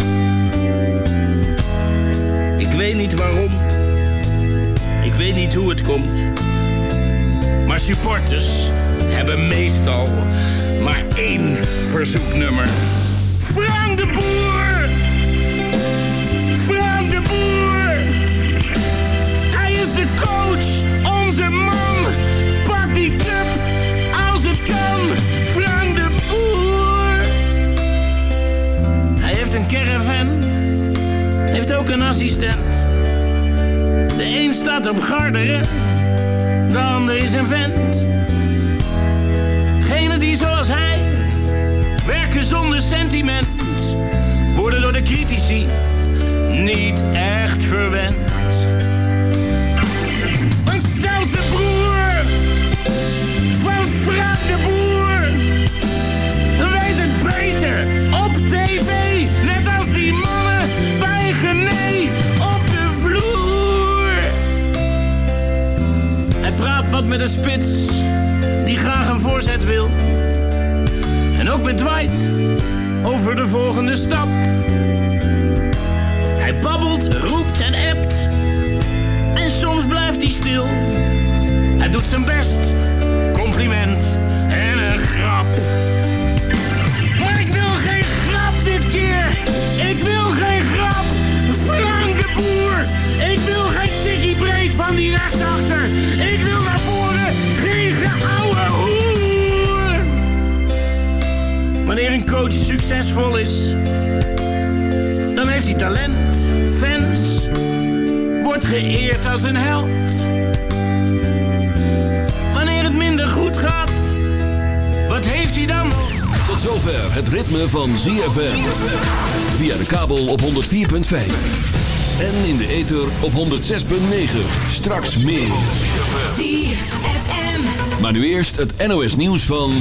Speaker 10: Ik weet niet waarom. Ik weet niet hoe het komt. Maar supporters hebben meestal maar één verzoeknummer. Frank de Boer! Frank de Boer! Staat op Garderen, de ander is vent. Genen die zoals hij werken zonder sentiment, worden door de critici niet echt verwend. Met een spits die graag een voorzet wil. En ook met Dwight over de volgende stap. Hij babbelt, roept en appt. En soms blijft hij stil. Hij doet zijn best, compliment en een grap. Maar ik wil geen grap dit keer. Ik wil geen grap. Frank de Boer. Ik wil geen tikkie breed van die rechtsachter. Ik wil Wanneer een coach succesvol is, dan heeft hij talent, fans, wordt geëerd als een held. Wanneer het minder goed gaat, wat heeft hij dan nog?
Speaker 11: Tot zover het ritme van ZFM. Via de kabel op 104.5. En in de ether op 106.9. Straks meer.
Speaker 22: ZFM.
Speaker 11: Maar nu eerst het NOS nieuws van...